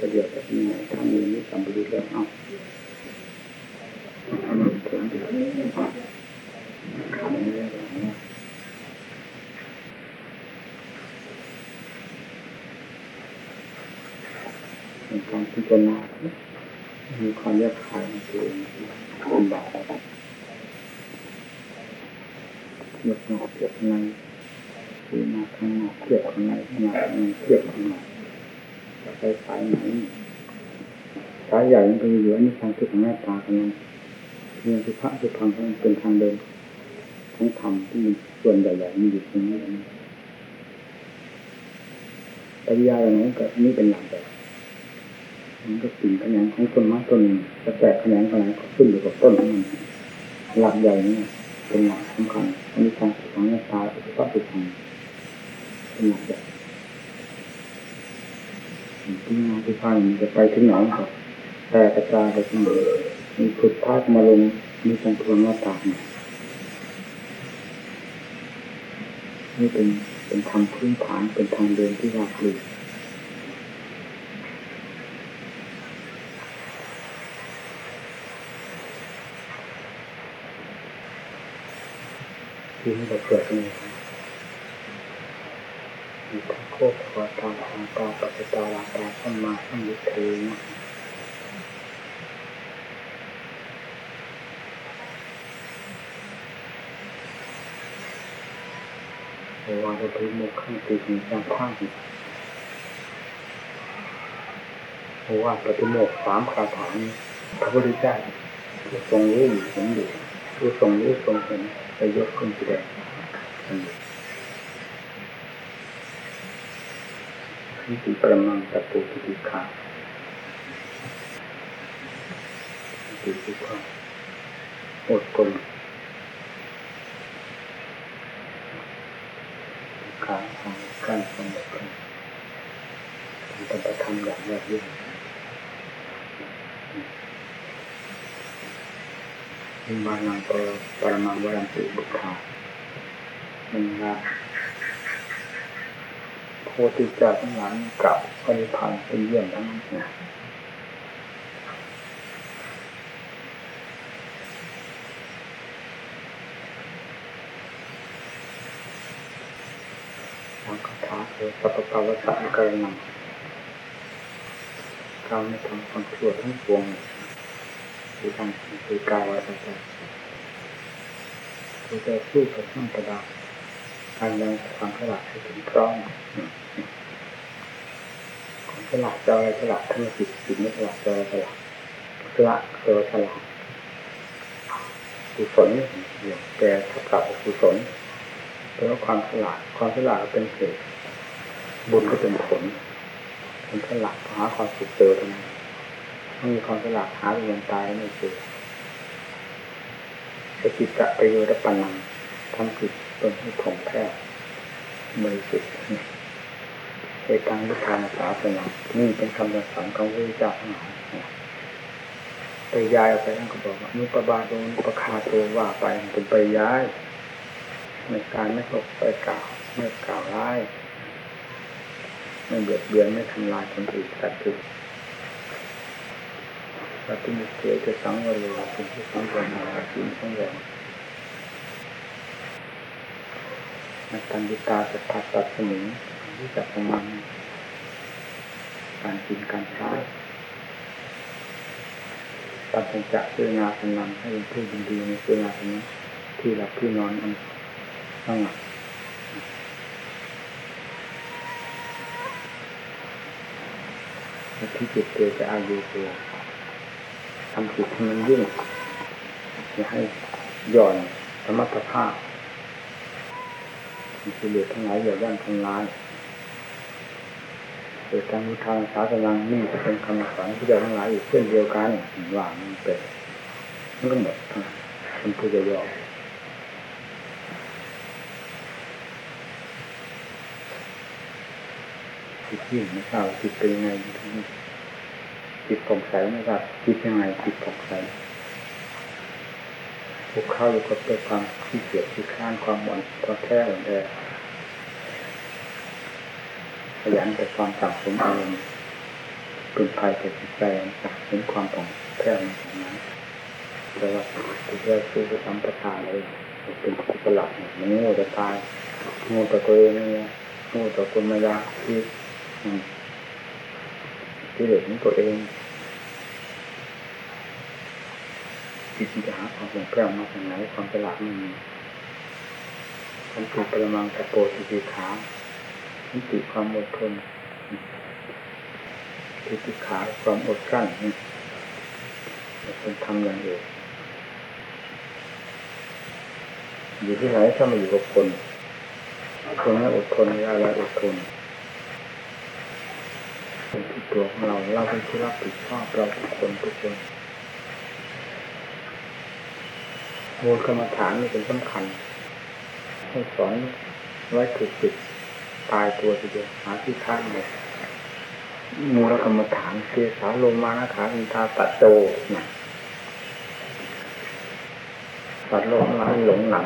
ประเดี๋ยวแบบนี้ถ้ามีนี่จำไปดูแล้วเอาอันนี้ผมดูคำนี้แล้วนะเป็นการพิจารณามีความแยกคายในตัวเองลำบากเทียบนอกเทียบในคือมาข้างนอกเทียบข้างในข้างในเทียบ ไปสายไหนสายใหญ่มันก็อยู่อันนี้ทางที่ของหน้าตากันนั้นเรื่องที่พระที่พังมันเป็นทางเดินของธรรมที่มันส่วนใหญ่ๆมันอยู่ตรงนี้ปริยาอย่านั้นก็นี่เป็นหลักแบบมันก็สิ่งแขนของต้นไม้ต้นหนึ่งจะแตกแขนงอะไรก็ขึ้นอยู่กับต้นของมันหลักใหญ่นี่เป็นหลักสำคัญอันนี้ทางของหน้าตาอุปปัติธรรมเป็นหลักใหญ่ ที่งาที่ฟังจะไปถึงไหนก็แต่กระจายไปที่ไหนมีสุดทายมาลงมีทางพวงหน้าตาเนี่นี่เป็นเป็นทางพื้นฐานเป็นทางเดินที่ราบรื่นที่ให้เราเกิดนี่ โคตรวาตาทางตาปัจจตาลาตาสัมมาสัมพุทเทนะโอวาทปฏิโมกขังติหินจังข้างหิโอวาปฏิโมกสามคาถานพระพุทธเจ้าผู้ทรงรู้เห็นอยู่ผู้ทรงรู้ทรงเห็นไปยกขึ้นแสดง นี่คือปรมังตะปูติติขาติติความอดทนขาทางการสงบกันปฏิธรรมอย่างยอดเยี่ยมมิมานังปรปรมังวรันติบุตรามันละโพธิจ้าทั้งหลายกับปณิพันธ์เป็นเยี่ยมทั้งนั้นนะทางคาถาคือสัพพะวัฏสะกรนังการไม่ทำความชั่วทั้งปวงคือทำคือกายวาจาใจคือจะสู้กับข้างกระดาษ การยังความฉลาดให้ถึงพร้อมความฉลาดจะอะไรฉลาดทั้งจิตจิตไม่ฉลาดจะอะไรฉลาดฉลาดตัวฉลาดกุศลอย่างแก่ทับกับกุศลแปลว่าความฉลาดความฉลาดเป็นเหตุบุญก็เป็นผลความฉลาดหาความสุขเจอตรงนั้นไม่มีความฉลาดหาเงินตายไม่เจอสกิจจะไปโยรปันังทำจิต ตนให้ถ่องแท้บริสุทธิ์เอตังวิทางศาสนานี่เป็นคำสอนของพระเจ้าทั้งหลายไปย้ายออกไปท่านก็บอกว่านุปบาโดนุปคาโตว่าไปเป็นไปย้ายในการไม่ตกไปกล่าวไม่กล่าวร้ายไม่เบียดเบียนไม่ทำลายคนอื่นสัตว์อื่นปฏิมิเตจะสังวรวาเป็นที่สังวรนาสิ่งสังวร นักตันติตาสัทธาตัดสมิงที่จะประมาณการกินการใช้ปัญจจะเพื่องานกำลังให้เป็นผู้ดีดีในเพื่องานนี้ที่หลับที่นอนอันสงบที่จิตเตจะอายุตัวทำจิตให้มันยิ่งอย่าให้หย่อนสมรรถภาพ กิเลสทั้งหลายอย่าย่างทำลายเกิดการมุทางสาสนังนี่จะเป็นคำสอนที่เดียวทั้งหลายอีกเช่นเดียวกันว่ามันเป็นมันก็หมดมันผู้จะย่อจิตยิ่งไม่ทราบจิตเป็นยังไงจิตผ่องใสไม่ทราบจิตยังไงจิตผ่องใส พวกเข้าอยู่กับตัวยความขี้เกียจขี้ข้านความหวั่นท้อแท้อ่อนแอขยันแต่ความสั่งสมอารมณ์เป็นภัยกับจิตใจจากเห็นความผ่องแผ้วในของนั้นแต่ว่าตัวแรกคือสัมประทานเลยเป็นกุศลเนี่ยมันโง่จะตายโง่ต่อตัวเองเนี่ยโง่ต่อคนมายาที่ที่เหลือของตัวเอง ที่จะหาความผ่องแผ้วมาจากไหนความฉลาดไม่มีความติปรมังตะโปติติขาความติความอดทนติติขาความอดกลั้นนี่เป็นทำอย่างอื่นอยู่ที่ไหนถ้ามาอยู่กับคนคนนั้นอดทนเวลาเรอดทนเป็นที่ตัวของเราเราเป็นที่รับผิดชอบเราทุกคนทุกคน มูลกรรมฐานนี่เป็นสำคัญให้สอนไว้ถูกจิตตายตัวทีเดียวหาที่ค้างเลยมูลกรรมฐานเกสาลมานะขาอินทาตัดโจนะตัดโลกมาหลงหนัง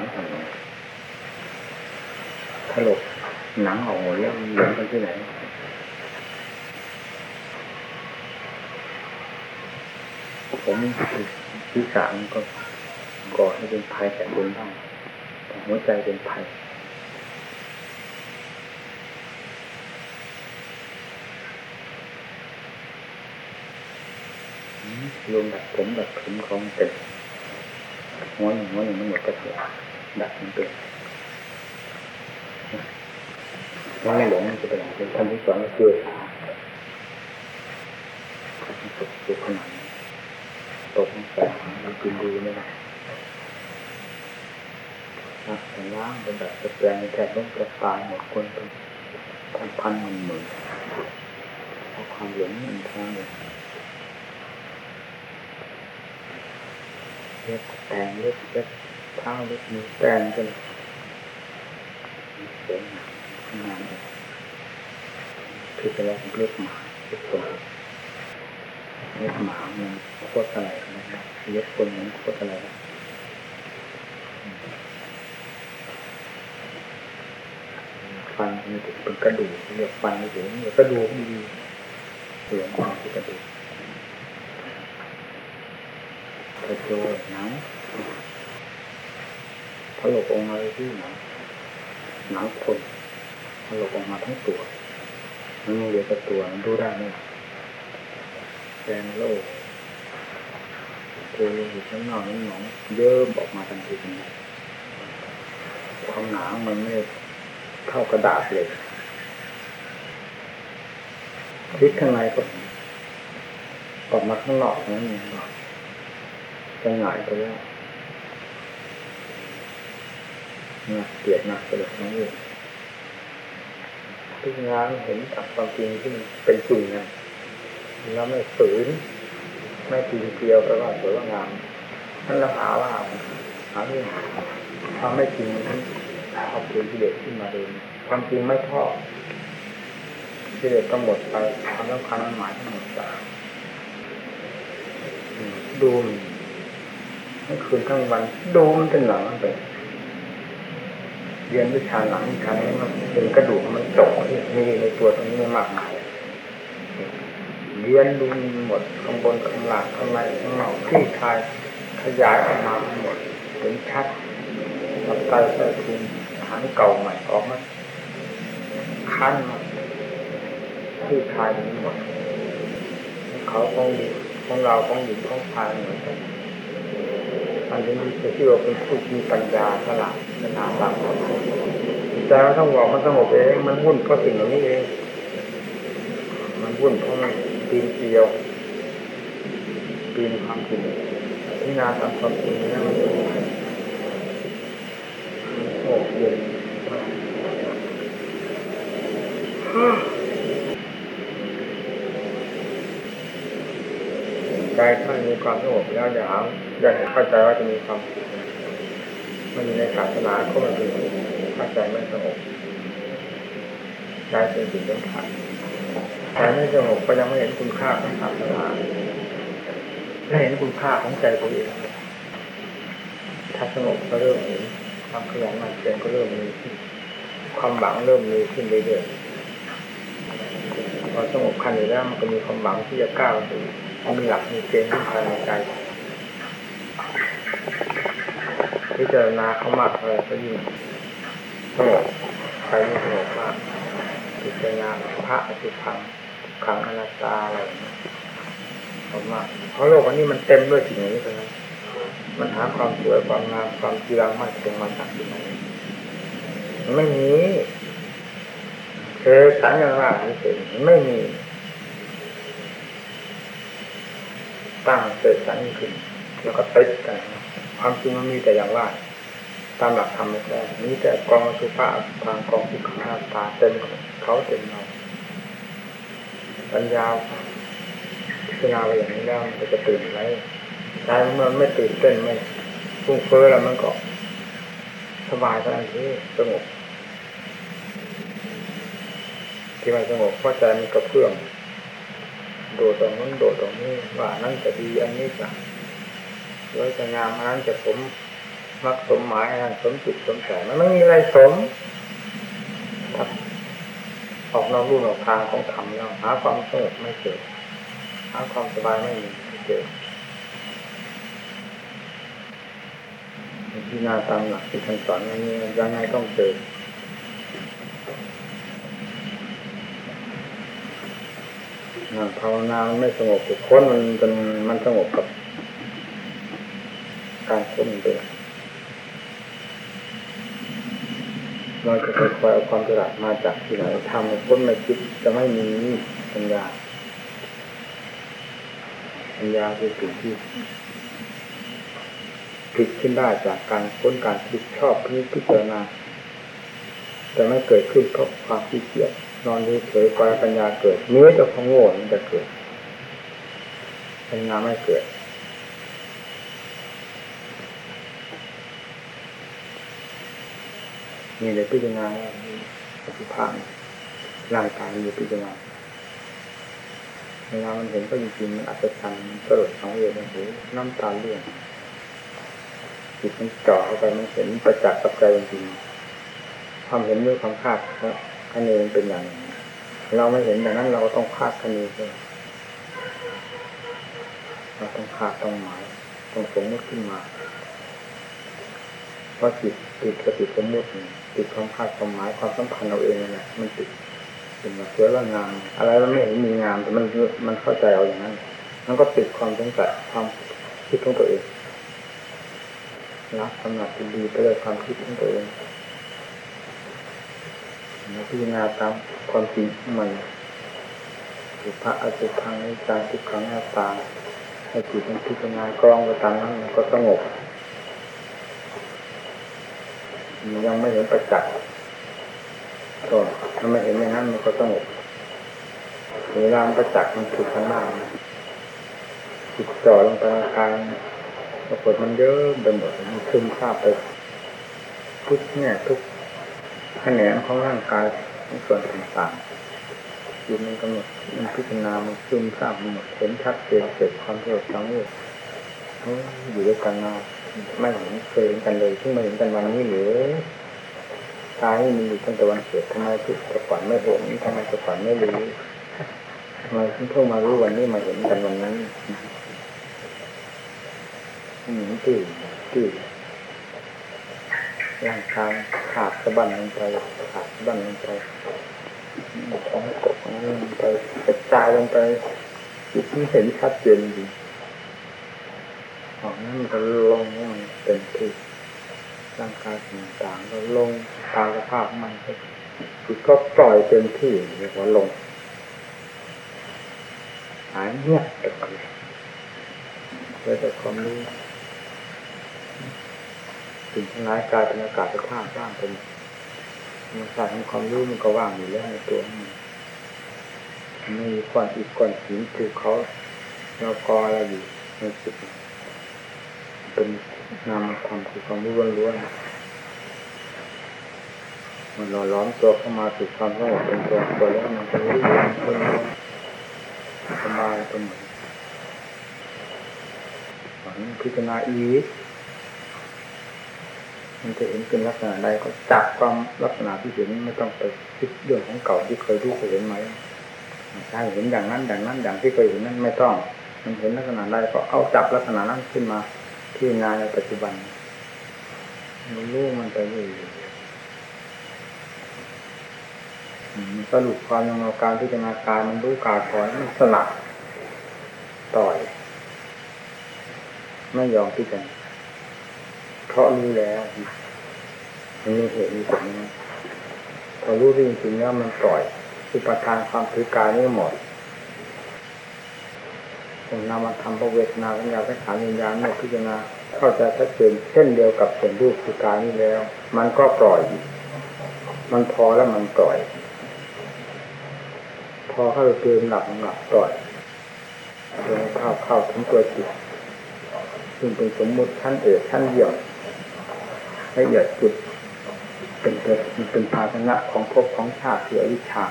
ถลกหนังออกหมดแล้วหลงกันที่ไหนผมที่สามก็ ก่อให้เป็นภัยแก่ตนได้แต่หัวใจเป็นภัยรวมดัดผมดัดผมของเต็มหัวหนึ่งหัวหนึ่งมันหมดกระเถิดดัดมันเต็มมันไม่หลงมันจะเป็นอะไรเป็นคำที่สอนก็คือสาสุดสุดขนาดนี้ตกลงไปมันกินดีไม่ได้ รักแต่ล้างเป็นแบบแปลงแทนต้องกระฟายหมดคนเป็นพันพันหมื่นหมื่นเพราะความหลงมันทางเลยเล็บแต่งเล็บเล็บเท้าเล็บมือแต่งกันสวยงามงามเลยคือจะแล้วเล็บหมาเล็บคนเล็บหมามันโคตรอะไรนะครับเล็บคนมันโคตรอะไรนะ ฟันมันเป็นกระดูกเรียกฟันถึงเรียกกระดูกดีเหลืองมากคือกระดูกกระโจนหนังถลกออกมาที่หนังหนังคนถลกออกมาทั้งตัวมันเหลือแต่ตัวมันดูได้ไหมแดงโลกเทอยู่ข้างนอกน้ำหนองเยิ้มออกมาทันทีนี้ความหนามันไม่ เท่ากระดาษเลยคิดข้างในก็ออกมาข้างนอกนั่นเองจะหงายไปแล้วนักเกลียดหนักไปเลยน้องอยู่ทุกงาเห็นจากความจริงที่มันเป็นจริงนะแล้วไม่ฝืนไม่ปีนเกลียวไปว่าสวยว่างามนั่นเราหาว่าหาเรื่องความไม่จริงมัน เอาเปลี่ยนกิเลสขึ้นมาเองความจริงไม่ชอบกิเลสก็หมดไปความสำคัญมันหมายทั้งหมดไปดูมันทั้งคืนทั้งวันดูมันเป็นหนังไปเรียนวิชาหนังวิชานี้มันเป็นกระดูกมันจาะที่มีในตัวตรงนี้มากมายเรียนดูหมดข้างบนข้างล่างข้างในข้างนอกที่ทายขยายออกมาหมดเห็นชัดตับไตไส้พุง ฐานเก่าใหม่ออกมาคั้นมาที่ทายนี้หมดเขาของของเราของหญิงของชายเหมือนกันอันนี้จะชื่อว่าเป็นผู้มีปัญญาฉลาดฉลาดหลังแต่เราต้องบอกมันสงบเองมันวุ่นเพราะสิ่งเหล่านี้เอง มันวุ่นเพราะมันปีนเกลียวปีนความจริงที่นาตามความจริงนี่มันโอ้เย็น ใจถ้ามีความสงบแล้วอย่าหาอย่าเข้าใจว่าจะมีความสุขมันมีในศาสนาก็มันเป็นถ้าใจไม่สงบใจเป็นสิ่งสำคัญใจไม่สงบก็ยังไม่เห็นคุณค่าของศาสนาไม่เห็นคุณค่าของใจตัวเองถ้าสงบก็เริ่มเห็นความขยันหมั่นเพียรก็เริ่มมีขึ้นความหวังเริ่มมีขึ้นเรื่อยๆพอสงบขั้นอยู่แล้วมันก็มีความหวังที่จะก้าวสู่ มีหลักมีเกณฑ์ภายในใจพิจารณาเขามากเลยก็ยิ่งสงบใจยิ่งสงบมากพิจารณาพระอสุพังขังอนัตตาอะไรอย่างนี้ผมว่าเพราะโลกอันนี้มันเต็มด้วยสิ่งนี้เลยมันหาความสวยความงามความจีรังมากตรงมาจากที่ไหนมันไม่มีเคยสัญญาว่าเฉยๆไม่มี ตั้งเกิดสันขึ้น แล้วก็ติดกันความจริงมันมีแต่อย่างว่า ตามหลักธรรมแท้ๆมีแต่กองสุภาพทางกองทุกขนาตาเต็มเขาเต็มเราปัญญาพิจารณาไปอย่างนี้แล้วมันจะตื่นไหมใจมันไม่ตื่นเต้นไม่ฟุ้งเฟ้อแล้วมันก็สบายเท่านั้นที่สงบที่มันสงบเพราะใจมันกระเพื่อม ดดตรงนั้นโดดตรงนี้ว่านั่นจะดีอันนี้จะสวยจะงามอันนั้นจะสมมักสมหมายอันนั้นสมจิตสมใจมันไม่มีอะไรสมออกนอกรูนอกทางของธรรมแล้วหาความสงบไม่เจอหาความสบายไม่มีไม่เจอที่นาตามหลักที่ท่านสอนนี้ยังไงต้องเจอ ภาวนาไม่สงบค้นมันจนมันสงบกับ การค้นเป็นเราจะคอยเอาความฉลาดมาจากที่ไหนทำให้ค้นไม่คิดจะไม่มีปัญญาปัญญาคือสิ่งที่ผิดขึ้นได้จากการค้นการคิดชอบพิจารณาแต่ไม่เกิดขึ้นเพราะความขี้เกียจ นอนเฉยๆปล่อยปัญญาเกิดเนื้อจะของโง่มันจะเกิดปัญญาไม่เกิดมีเลยพิจารณาปฏิภาณร่างกายมีพิจารณาเวลามันเห็นก็จริงๆมันอัศจรรย์สลดสองเวรโอ้โหน้ำตาเลื่อนจิตมันจ่อเข้าไปมันเห็นประจักษ์กับใจจริงๆความเห็นด้วยความคาด คะเนมันเป็นอย่างนี้เราไม่เห็นแต่นั้นเราต้องคาดคะเนเลยเราต้องคาดต้องหมายต้องสมมติขึ้นมาเพราะจิตติดกับติดสมมติติดความคาดความหมายความสัมพันธ์เราเองนั่แหละมันติดเป็นว่าสวยว่างาม อะไรมันไม่เห็นมีงามแต่มันมันเข้าใจเอาอย่างนั้นมันก็ติดความสงสัยความคิดของตัวเองรักกำหนัดดีไปเลยความคิดของตัวเอง พิจารณาตามความจริงมันสุภาอสุพังนิจาทุกขังหน้าตาให้จิตมันพิจารณากรองไปตามนั้นมันก็สงบมันยังไม่เห็นประจักษ์ก็ถ้าไม่เห็นอย่างนั้นมันก็สงบเวลาประจักษ์มันถูกข้างหน้าจิตจ่อลงไปในกายปรากฏมันเยอะไปหมดมันซึมซาบไปทุกแง่ทุก แขนงของร่างกายในส่วนต่างๆอยู่มันกำหนดมันพิจารณามันซึมซาบหมดเห็นชัดเจนเกิดความเท่สังเวชอยู่ด้วยกันมาไม่เห็นเคยเห็นกันเลยเพิ่งมาเห็นกันวันนี้หรือตายมีอยู่ตั้งแต่วันเกิดทำไมทุกแต่ก่อนไม่เห็นทำไมแต่ก่อนไม่รู้ทำไมเพิ่งมารู้วันนี้มาเห็นกันวันนั้นหนีตื่นตื่น ร่างกายขาดสะบั้นลงไปขาดสะบั้นลงไปท้องตกลงไปกระจายลงไปจิตที่เห็นชัดเจนจริงของนั้นมันก็ลงเต็มที่ร่างกายต่างๆก็ลงตามสภาพมันจิตก็ปล่อยเต็มที่เรียกว่าลงหายเงียบไปก่อนเลยแต่ความรู้ สิ่งทั้งหลายกลายเป็นอากาศธาตุว่างเป็นมันศาสตร์ของความรู้มันก็ว่างอยู่แล้วในตัวมันมีก้อนอิฐก้อนหินภูเขาเรากออะไรอยู่ในจิตเป็นนามธรรมคือความรู้ล้วนๆมันหล่อล้อมตัวเข้ามาสู่ความสงบเป็นตัวตัวแล้วมันก็รู้ล้วนๆสบายไปหมดพิจารณาอีก มันจะเห็นเป็นลักษณะใดก็จับความลักษณะที่เห็นไม่ต้องไปคิดเรื่องของเก่าที่เคยรู้เคยเห็นไหมถ้าเห็นอย่างนั้นอย่างนั้นอย่างที่เคยเห็นนั้นไม่ต้อง มันเห็นลักษณะใดก็เอาจับลักษณะนั้นขึ้นมาที่งานในปัจจุบันมันรู้มันไปเรื่อยๆอืมสรุปความยังเอาการพิจารณากายมันรู้กายถอยมันสลับต่อย ไม่ยอมพิจารณา เพราะรู้แล้วมันมีเหตุมีผลพอรู้จริงๆแล้วมันปล่อยอุปทานความถือกายนี่หมดผมนำมาทำพระเวทนาสัญญาสังขารวิญญาณเมื่อพิจารณาเข้าใจชัดเจนเช่นเดียวกับเห็นรูปคือกายนี้แล้ว มันก็ปล่อย มันพอแล้วมันปล่อย พอเข้าไปเตือนหลับหลับปล่อยเดินเข้าเข้าถึงตัวจิตซึ่งเป็นสมมุติชั้นเอกชั้นเยี่ยม ละเอียดจุดเป็นเป็นเป็นภาชนะของภพของชาติคืออวิชชา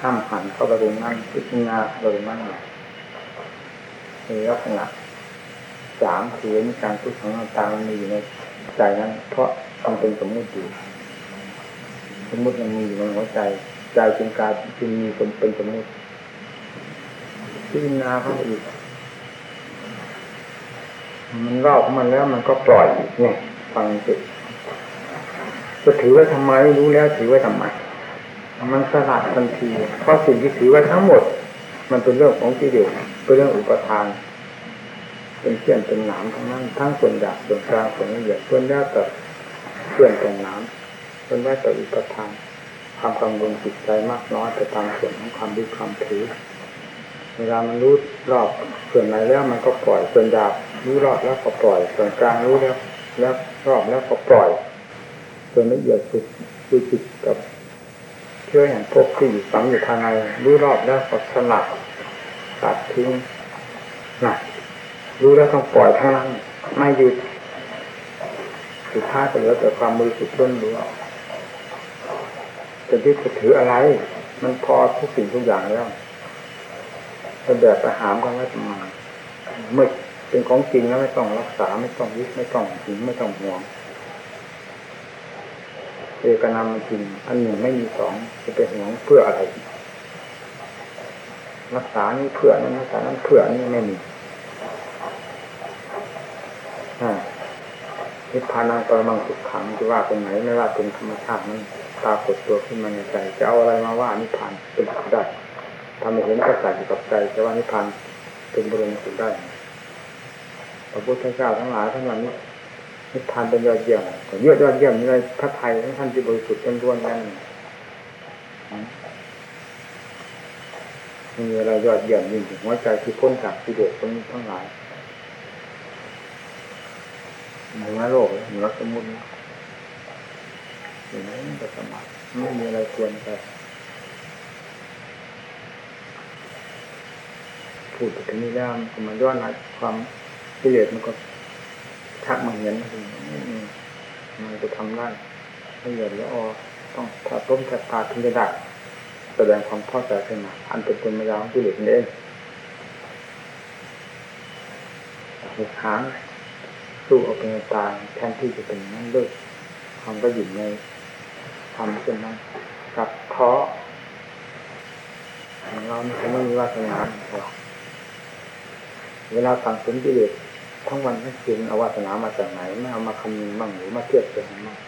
ห้ามหันเข้าไปตรงนั้นพิจารณาเข้าไปตรงนั้นในลักษณะสามคือมีการทุกข์ของตามันมีอยู่ในใจนั้น เพราะมันเป็นสมมุติอยู่สมมุติมันมีอยู่ในหัวใจใจจึงกายจึงมีเป็นสมมุติพิจารณาเข้าไปอีก มันรอบของมันแล้วมันก็ปล่อยเนี่ยฟังสิจะถือไว้ทำไมรู้แล้วถือไว้ทำไมมันสลัดทันทีเพราะสิ่งที่ถือไว้ทั้งหมด มันเป็นเรื่องของกิเลสเป็นเรื่องอุปทาน เป็นเพื่อนเป็นหนามทั้งนั้นทั้งส่วนหยาบส่วนกลางส่วนละเอียดส่วนแล้วแต่เพื่อนเป็นหนามส่วนแล้วแต่อุปทานความกังวลจิตใจมากน้อยไปตามส่วนของความดีความถือ เวลามันรู้รอบส่วนไหนแล้วมันก็ปล่อยส่วนหยาบรู้รอบแล้วก็ปล่อย ส่วนกลางรู้แล้ว แล้วรอบแล้วก็ปล่อย ส่วนละเอียดสุดคือจิตกับเชื่ออย่างพวกที่อยู่ฝังอยู่ภายในรู้รอบแล้วก็สลัดตัดทิ้งนะรู้แล้วต้องปล่อยทั้งนั้นไม่หยุดสุดท้ายก็เหลือแต่ความมือสุดล้นรู้จะยึดจะถืออะไร มันพอทุกสิ่งทุกอย่างแล้ว จะแบบไปหามกันไว้ทำไมเมื่อเป็นของจริงแล้วไม่ต้องรักษาไม่ต้องยึดไม่ต้องถึงไม่ต้องห่วงเอกนามจริงอันหนึ่งไม่มีสองจะไปห่วงเพื่ออะไร รักษานี้เพื่อนั้นรักษานั้นเพื่อนี้ไม่มีนิพพานังปรมังสุขขังจะว่าตรงไหนไม่ว่าเป็นธรรมชาตินั้นปรากฏตัวขึ้นมาในใจ จะเอาอะไรมาว่านิพพานเป็นได้ ทำให้เห็นกระสัอยู่กับใจจะว่านิพพานเป็นบรมสุขได้พระพุทธเจ้าทั้งหลายทั้งวันนี้นิพพานเป็นยอดเยี่ยมเยอะยอดเยี่ยมในพระไทยท่านที่บริสุทธิ์เป็นล้วนนั่นมีอะไรยอดเยี่ยมยิ่งหัวใจที่พ้นจากกิเลสทั้งหลายเหนือโลกเหนือสมุนอยู่ไหนมันก็สมัครไม่มีอะไรควรแต่ พูดถึงนี้แล้วมันย้อนหาความกิเลสมันก็ชักมาเห็นมันจะทำได้ละเอียดแล้วอ๋อต้องถ้าต้มถ้าตาถึงจะได้แสดงความเข้าใจขึ้นมาอันเป็นตัวมายาของกิเลสนี่เองหกหางสู้เอาเป็นตายแทนที่จะเป็นนั้นเลิกความก็หยิ่ในทำเช่นนั้นกับท้อของเราไม่มีวาสนาเเวลาสั่งสมกิเลสทั้งวันทั้งคืนเอาวาสนามาจากไหนไม่เอามาคำนึงบ้างหรือมาเทียบกันบ้าง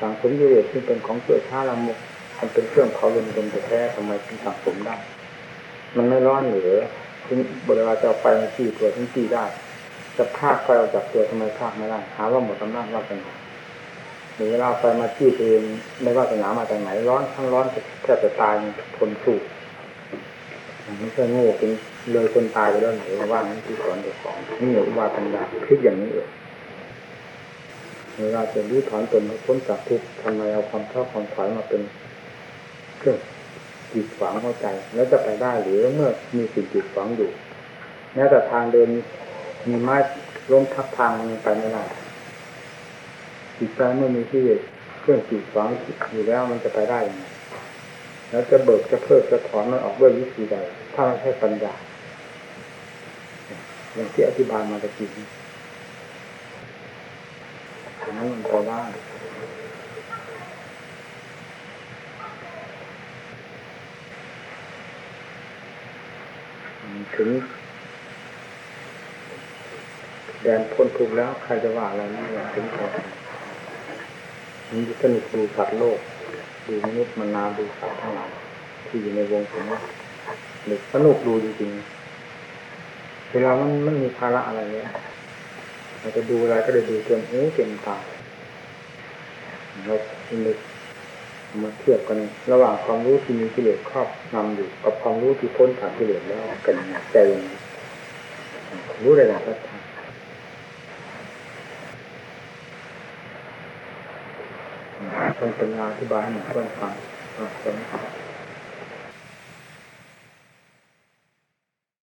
สั่งสมกิเลสซึ่งเป็นของเสื่อช้าละมุกมันเป็นเครื่องเขาลนลนแท้ทำไมถึงสั่งสมได้ มันไม่ร้อนหรือถึงบริวารจะเอาไปที่ตัวทั้งที่ได้ จะพากไฟออกจากตัวทำไมพากไม่ได้หาว่าหมดอำนาจวาสนาหรือเวลาไฟมาที่เองไม่วาสนามาจากไหนร้อนทั้งร้อนแทบจะตายทนสู้ไม่ใช่โง่เป็น เลยคนตายไปแล้วไหนว่านั้นที่สอนเด็กของนี่อุบาปัญญาคิดอย่างนี้เองเวลาจะรู้ถอนตนพ้นจากทุกข์ทำไมเอาความเท่าความถอยมาเป็นเครื่องจีดขวางหัวใจ แล้วจะไปได้หรือเมื่อมีสิ่งจีดขวางอยู่แม้แต่ทางเดินมีไม้ล้มทับทางไปไม่ได้จิตใจเมื่อมีที่เครื่องจีดขวางอยู่แล้วมันจะไปได้ยังไงแล้วจะเบิกจะเพิกจะถอนมันออกด้วยวิธีใดถ้าไม่ใช่ปัญญา อย่างที่อธิบายมาตะกี้ฉะนั้นมันพอได้ถึงแดนพ้นทุกข์แล้วใครจะว่าอะไรนี่ถึงพอมันสนุกดูสัตว์โลก ดูมนุษย์มนาดูสัตว์ทั้งหลายที่อยู่ในวงสมมติหรือสนุกดูจริงๆ เวลามันมันมีภาระอะไรเนี่ยเราจะดูอะไรก็ได้ดูเต็มหูเต็มตาเรานึกมาเทียบกันระหว่างความรู้ที่มีกิเลสครอบนำอยู่ กับความรู้ที่พ้นจากกิเลสแล้วกันใจยังรู้ได้หลายทัศน์ต้องเป็นงาอธิบายให้หนึ่งเพื่อนฟังอะ